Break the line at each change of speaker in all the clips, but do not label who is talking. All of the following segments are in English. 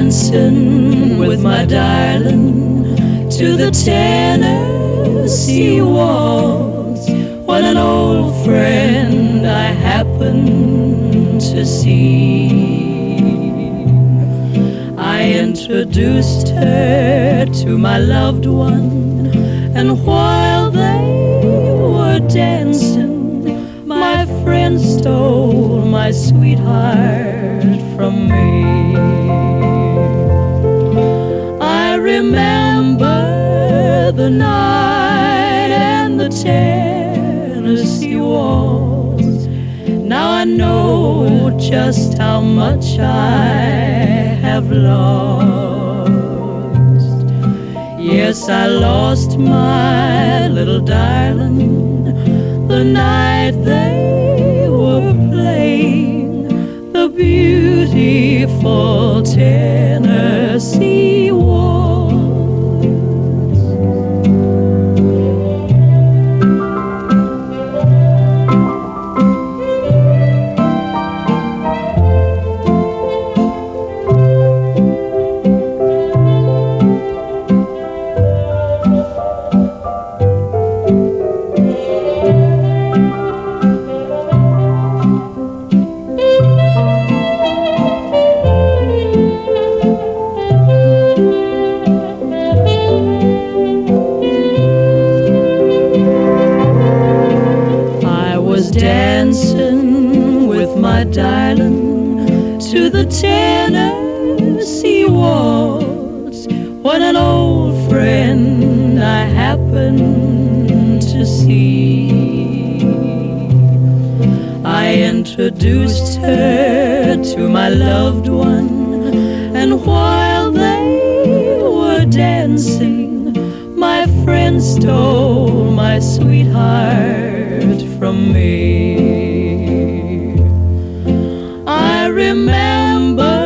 dancing with my darling to the Tennessee waltz when an old friend I happened to see. I introduced her to my loved one, and while they were dancing, my friend stole my sweetheart from me. Remember the night and the Tennessee waltz. Now I know just how much I have lost. Yes, I lost my little darling the night they were playing the beautiful Tennessee loved one, and while they were dancing, my friend stole my sweetheart from me. I remember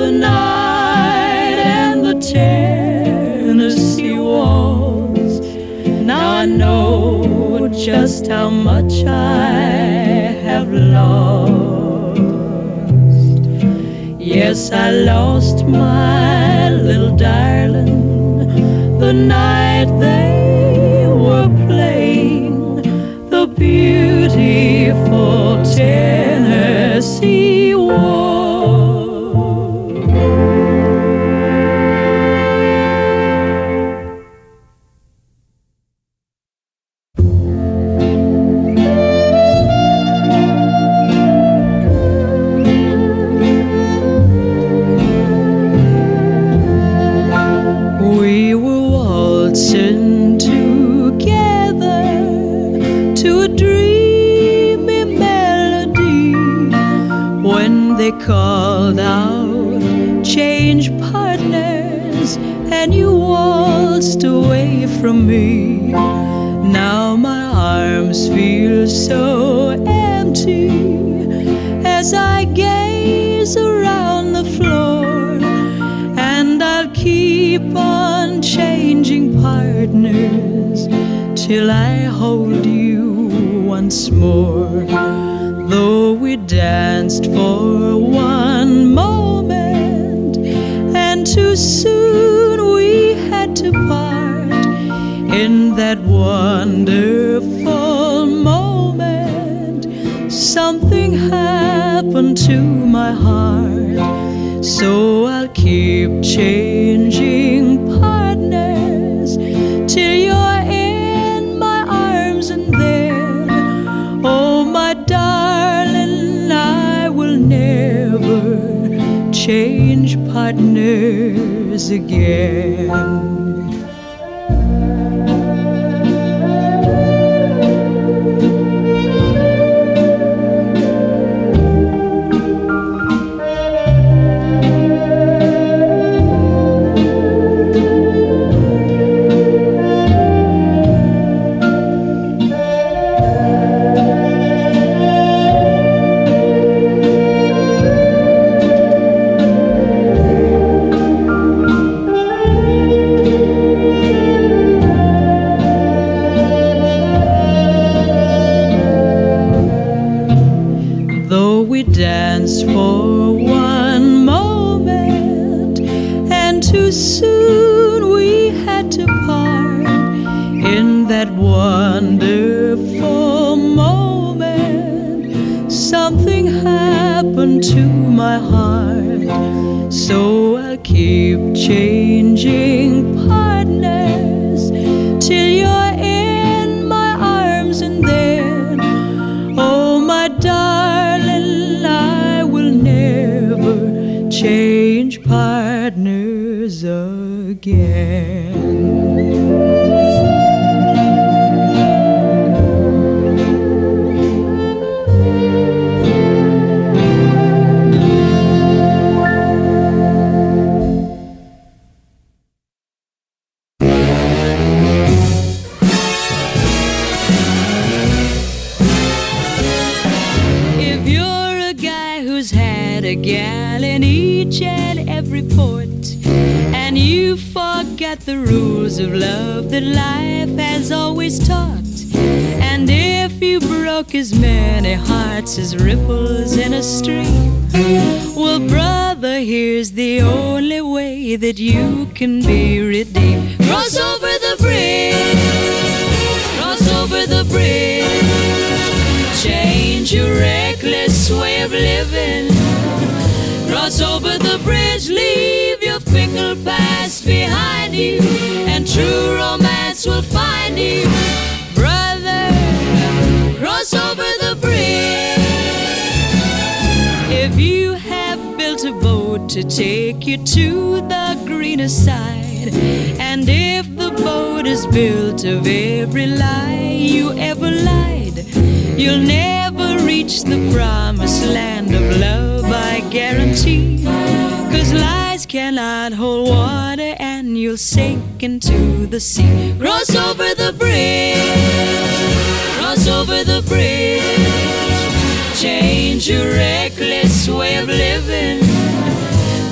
the night and the Tennessee waltz. Now I know just how much I have lost. Yes, I lost my little darling the night they were playing the beautiful Tennessee waltz. They called out, change partners, and you waltzed away from me. Now my arms feel so empty as I gaze around the floor and I'll keep on changing partners till I hold you once more. Though danced for one moment, and too soon we had to part in that wonderful moment. Something happened to my heart. So change partners again. into my heart. So I keep changing partners till you're in my arms, and then, oh my darling, I will never change partners again. Rules of love that life has always taught, and if you broke as many hearts as ripples in a stream, well, brother, here's the only way that you can be redeemed. Cross over the bridge, cross over the bridge. Change your reckless way of living. Cross over the bridge, leave fickle past behind you, and true romance will find you. Brother, cross over the bridge. If you have built a boat to take you to the greener side, and if the boat is built of every lie you ever lied, You'll never reach the promised land of love, I guarantee. Cause lies cannot hold water and you'll sink into the sea. Cross over the bridge, cross over the bridge. Change your reckless way of living.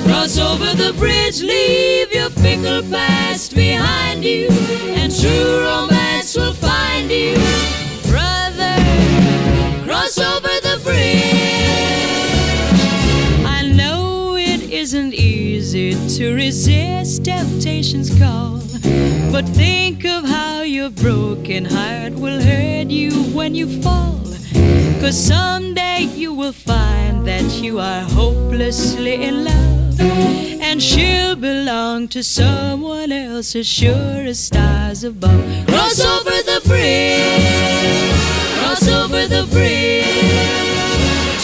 Cross over the bridge, leave your fickle past behind you, and true romance will find you. Easy to resist temptation's call, but think of how your broken heart will hurt you when you fall. Cause someday you will find that you are hopelessly in love. And she'll belong to someone else as sure as stars above. Cross over the bridge, cross over the bridge.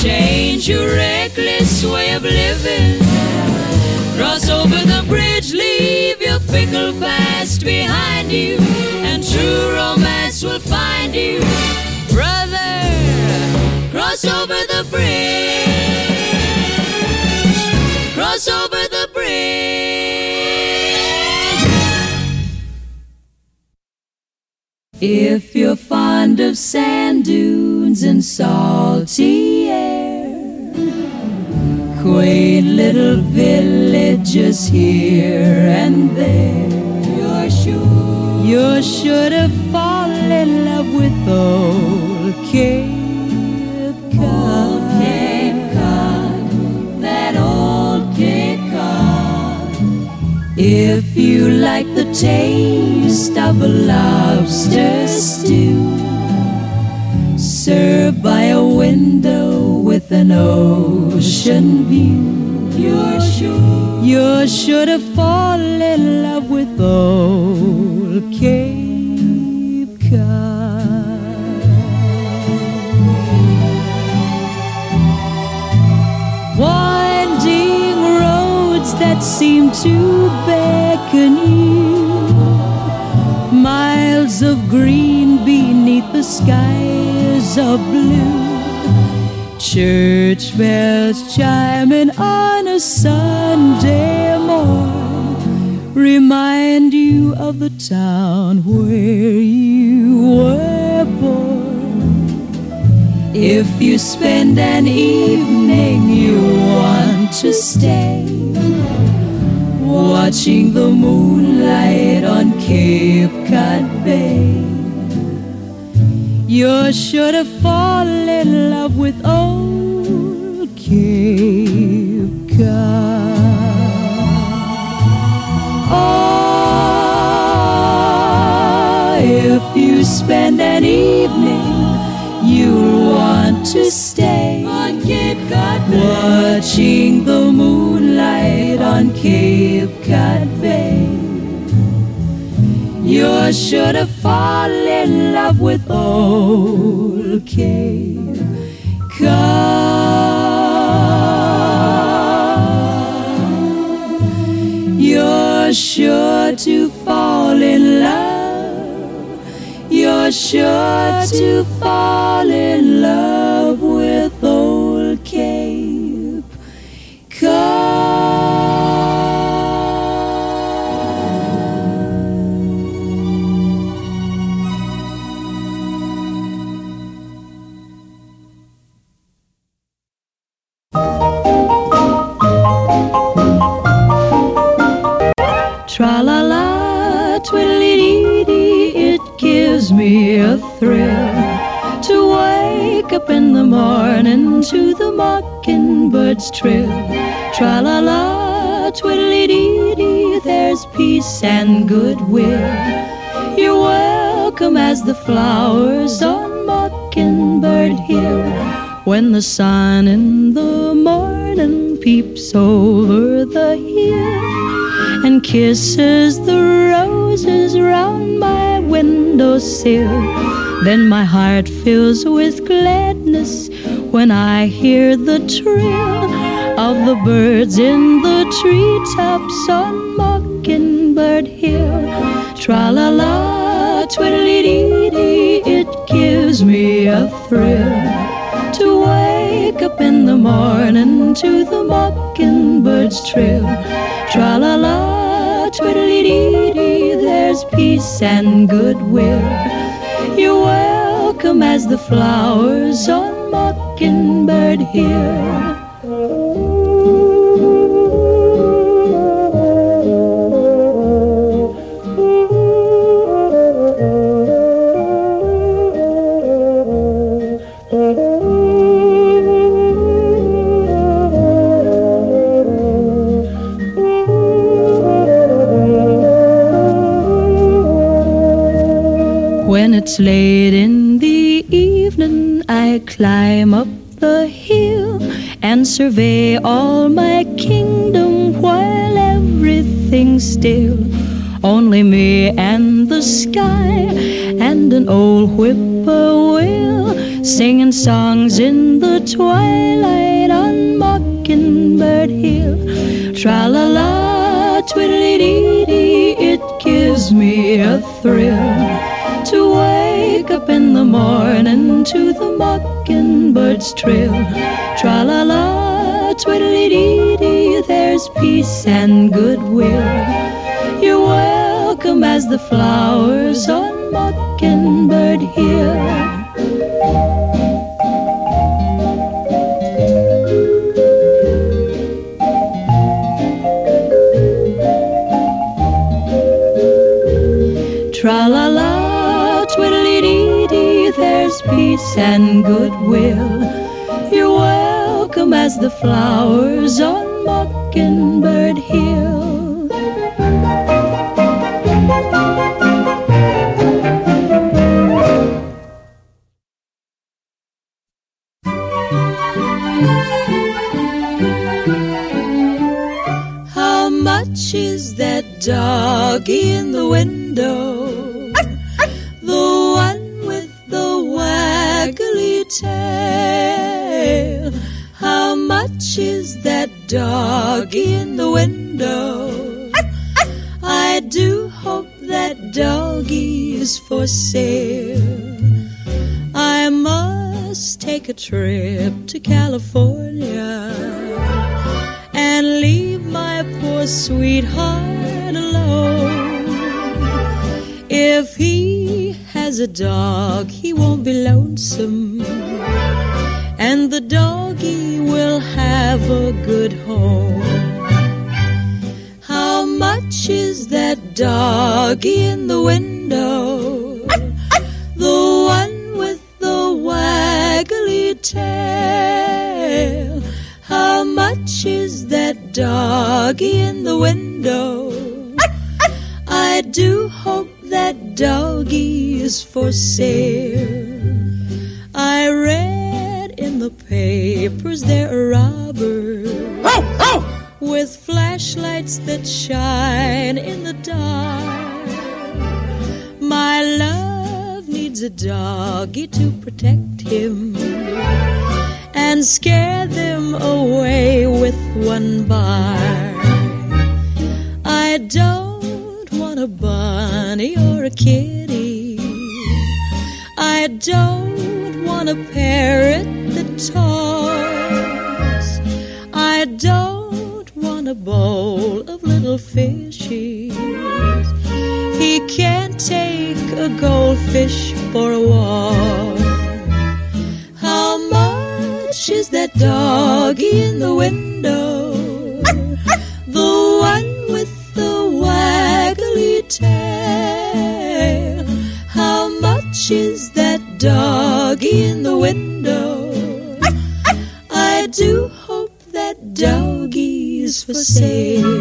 Change your reckless way of living. Cross over the bridge, leave your fickle past behind you, and true romance will find you. Brother, cross over the bridge. Cross over the bridge. If you're fond of sand dunes and salty air, quaint little villages here and there, you're sure you're sure to fall in love with old Cape Cod. Old Cape Cod, that old Cape Cod. If you like the taste of a lobster stew, served by a window with an ocean view, you're sure you're sure to fall in love with old Cape Cod. Winding roads that seem to beckon you, miles of green beneath the skies of blue. Church bells chiming on a Sunday morn remind you of the town where you were born. If you spend an evening you want to stay, watching the moonlight on Cape Cod Bay. You're sure to fall in love with old Cape Cod. Oh, if you spend an evening, you'll want to stay on Cape Cod Bay, watching the moonlight on Cape Cod Bay. You're sure to fall in love with old Cape Cod. You're sure to fall in love. You're sure to fall in love with old Cape up in the morning to the mockingbird's trill. Tra la la, twiddly dee dee, there's peace and goodwill. You're welcome as the flowers on Mockingbird Hill. When the sun in the morning peeps over the hill and kisses the roses round my windowsill. Then my heart fills with gladness when I hear the trill of the birds in the treetops on Mockingbird Hill. Tra la la, twiddly dee dee, it gives me a thrill to wake up in the morning to the mockingbird's trill. Tra la la, twiddly dee dee, there's peace and goodwill. You're welcome as the flowers on Mockingbird Hill. It's late in the evening, I climb up the hill and survey all my kingdom while everything's still. Only me and the sky and an old whippoorwill singing songs in the twilight on Mockingbird Hill. Tra la la, twiddly dee dee, it gives me a thrill to wake up in the morning to the mockingbird's trill. Tra la la, twiddly dee dee, there's peace and goodwill. You're welcome as the flowers on Mockingbird Hill. Peace and goodwill. You're welcome as the flowers on Mockingbird Hill. How much is that doggy in the window? Trip to California tail. How much is that doggy in the window? I do hope that doggy is for sale. I read in the papers there are robbers with flashlights that shine in the dark. My love needs a doggy to protect him and scare them away with one bar. I don't want a bunny or a kitty. I don't want a parrot that talks. I don't want a bowl of little fishies. He can't take a goldfish for a walk. How much is that doggy in the window? The one with the waggly tail. How much is that doggy in the window? I do hope that doggy's for sale.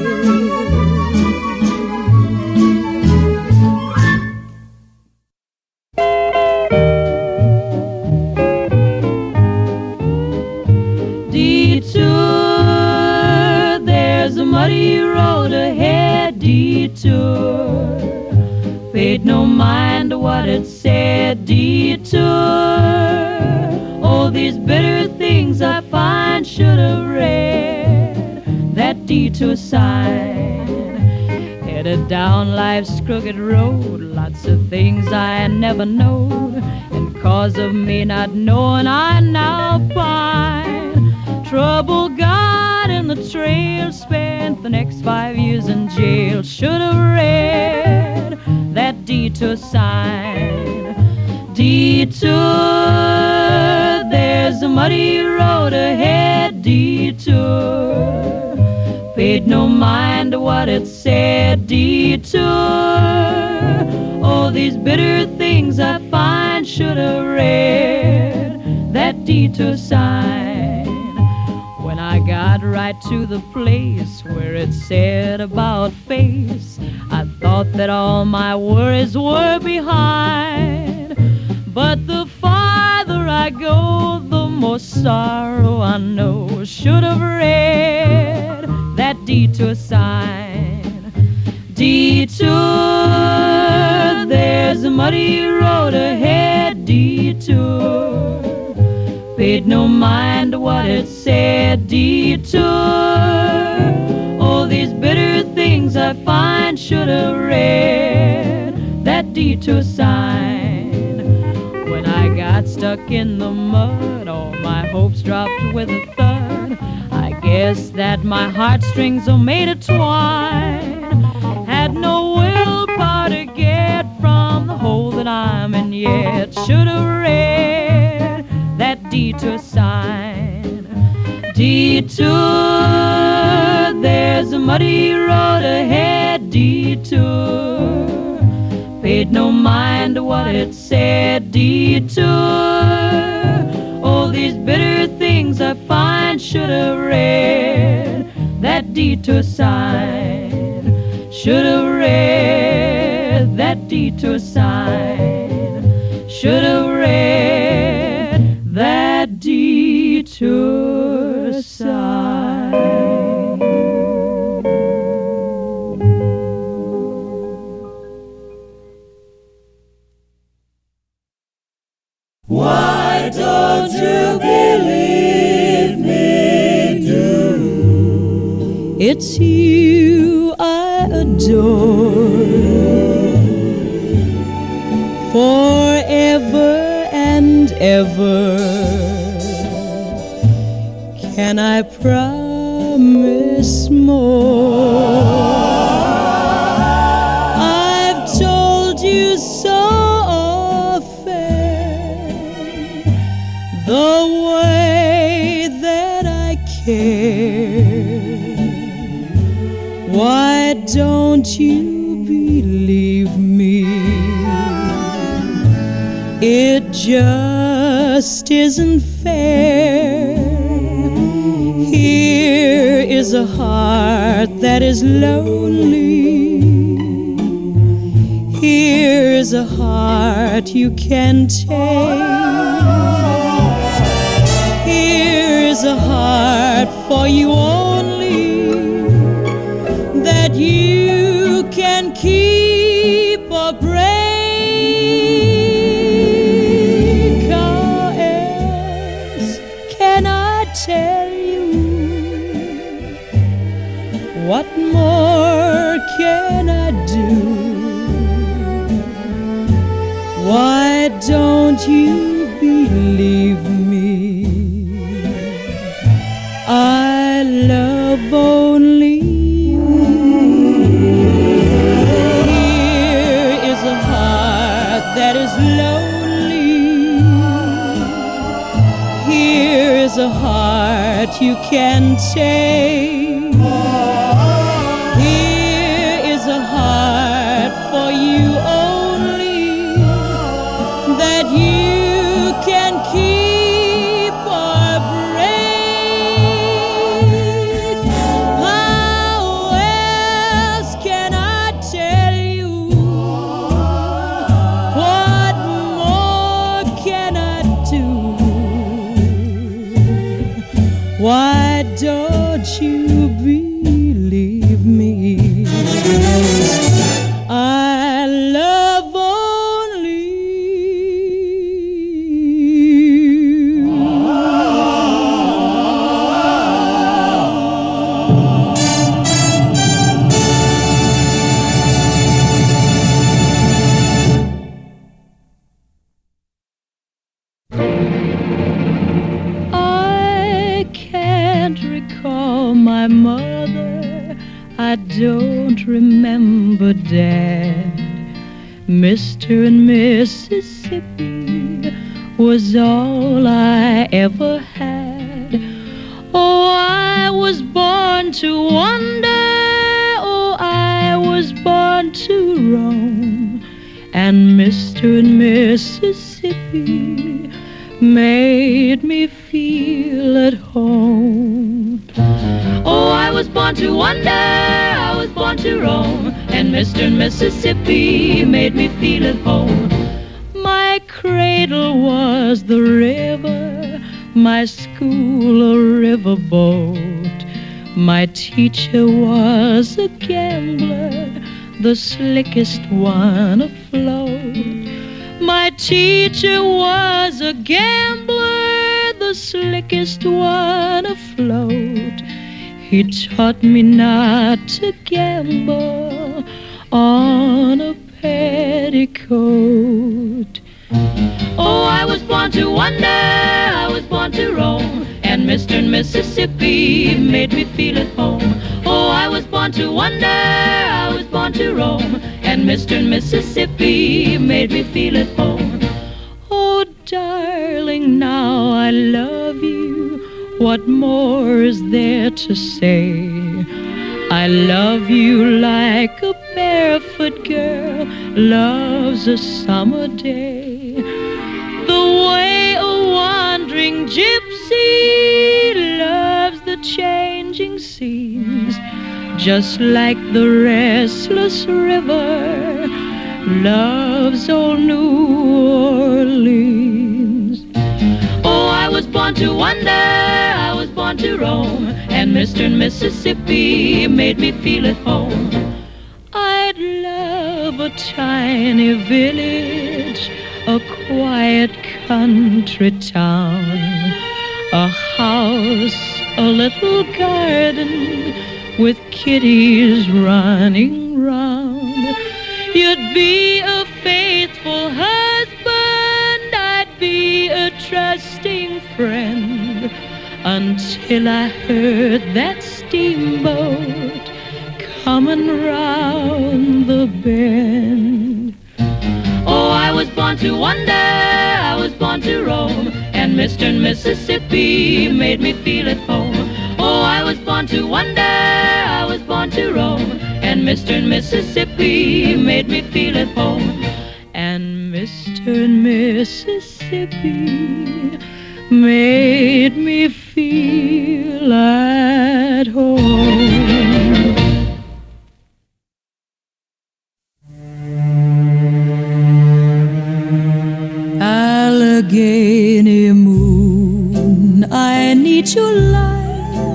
Detour sign. Detour, there's a muddy road ahead. Detour, paid no mind to what it said. Detour, all these bitter things I find should have read that detour sign. When I got right to the place where it said about face, thought that all my worries were behind. But the farther I go, the more sorrow I know. Should have read that detour sign. Detour, there's a muddy road ahead. Detour paid no mind to what it said. Detour, all these bitter I find should have read that detour sign. When I got stuck in the mud, all my hopes dropped with a thud. I guess that my heartstrings are made of twine. Had no willpower to get from the hole that I'm in yet. Should have read that detour sign. Detour, there's a muddy road ahead. Detour, paid no mind to what it said. Detour, all these bitter things I find should have read that detour sign. Should have read that detour sign. Should have read that detour sign.
It's you I adore. Forever and ever. Can I promise more? Just isn't fair. Here is a heart that is lonely. Here's a heart you can take. Here's a heart for you only you can take. Why don't you born to wonder, I was born to roam, and Mr. Mississippi made me feel at home. My cradle was the river, my school a riverboat. My teacher was a gambler, the slickest one afloat. My teacher was a gambler, the slickest one afloat. He taught me not to gamble on a petticoat. Oh, I was born to wonder, I was born to roam, and Mr. and Mississippi made me feel at home. Oh, I was born to wonder, I was born to roam, and Mr. and Mississippi made me feel at home. Oh, darling, now I love you. What more is there to say? I love you like a barefoot girl loves a summer day. The way a wandering gypsy loves the changing scenes, just like the restless river loves old New Orleans. Born to wonder, I was born to roam, and Mr. and Mississippi made me feel at home. I'd love a tiny village, a quiet country town, a house, a little garden with kitties running round. You'd be a faithful husband, friend until I heard that steamboat coming round the bend. Oh, I was born to wonder, I was born to roam, and Mr. Mississippi made me feel at home. Oh, I was born to wonder, I was born to roam, and Mr. Mississippi made me feel at home. And Mr. Mississippi made me feel at home. Allegheny moon, I need your light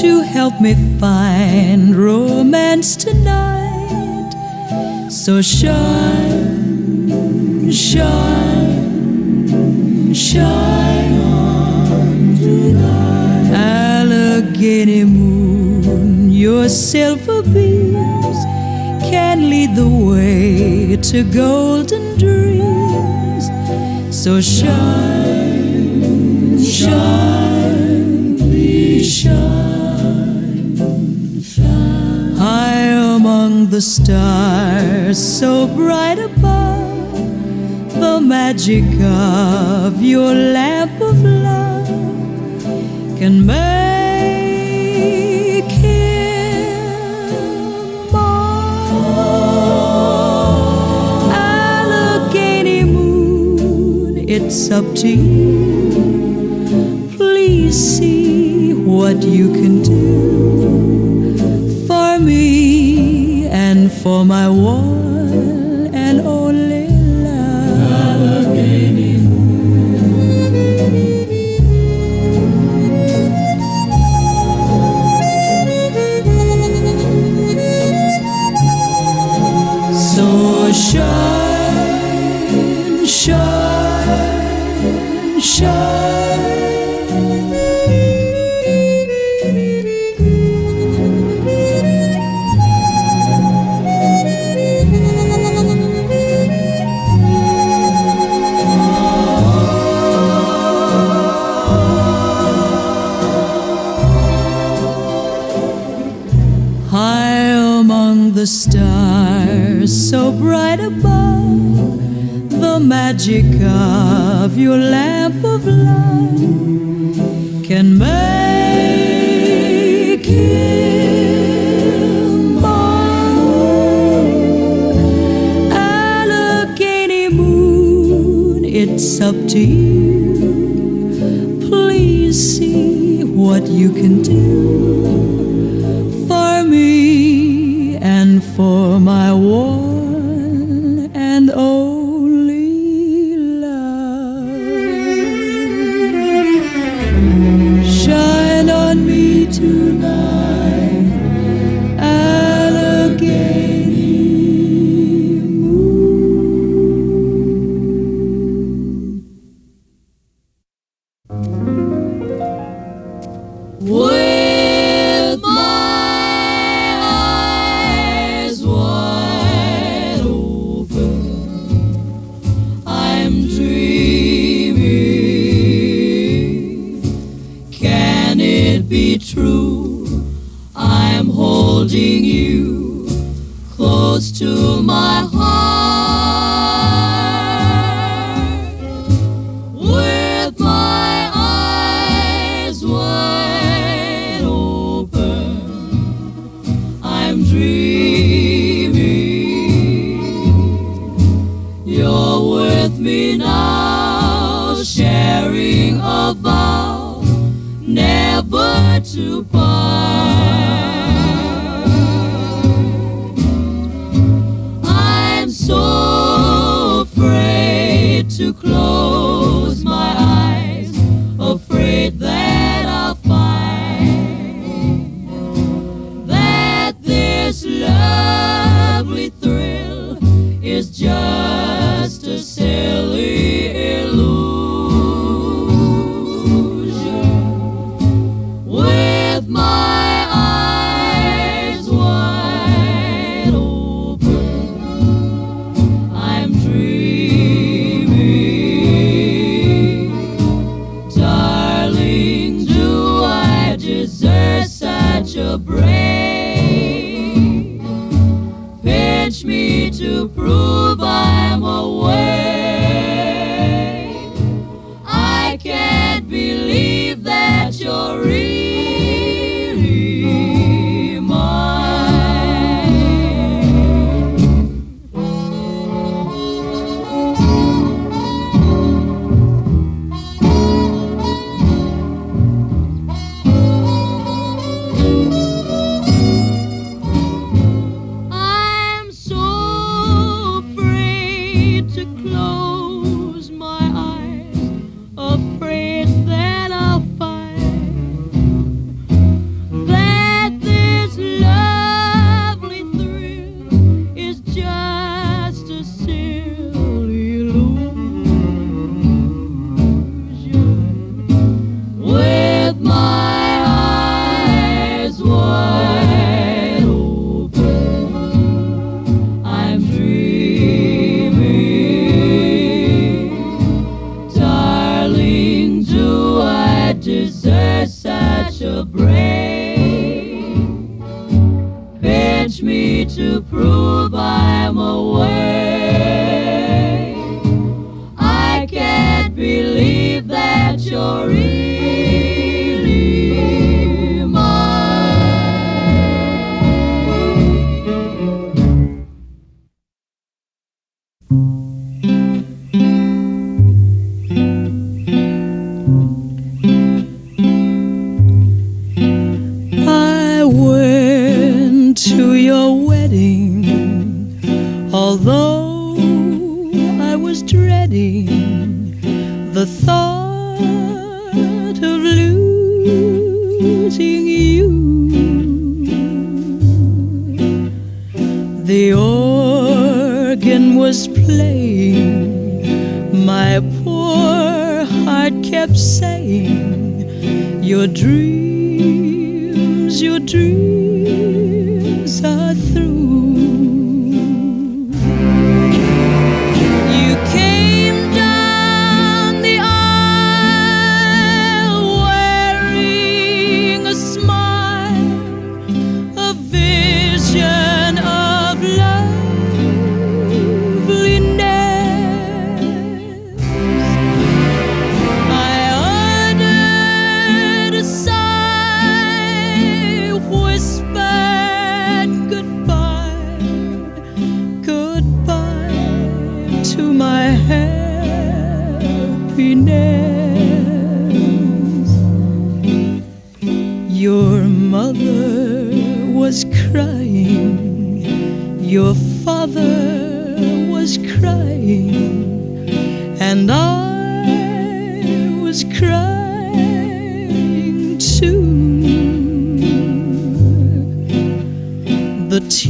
to help me find romance tonight. So shine, shine, shine on. Allegheny moon, your silver beams can lead the way to golden dreams. So shine, shine, please shine, shine. High among the stars, so bright above the magic of your lamp of love can make him mine. Allegheny moon, it's up to you. Please see what you can do for me and for my world. magic of your lamp of light can make him mine. Allegheny moon, it's up to you. Please see what you can do.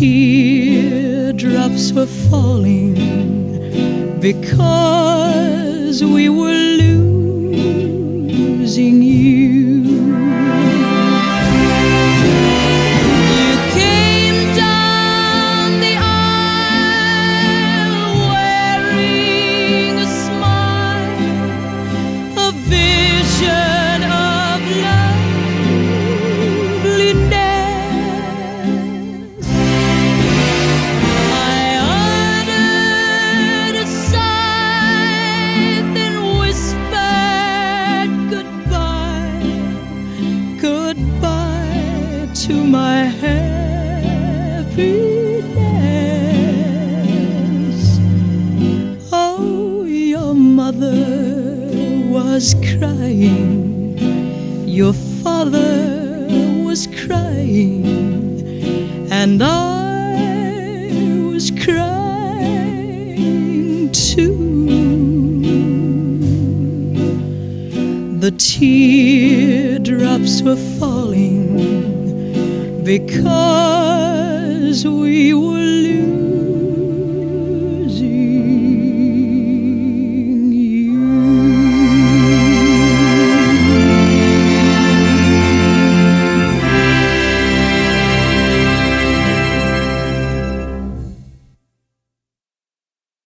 Teardrops were falling because we were because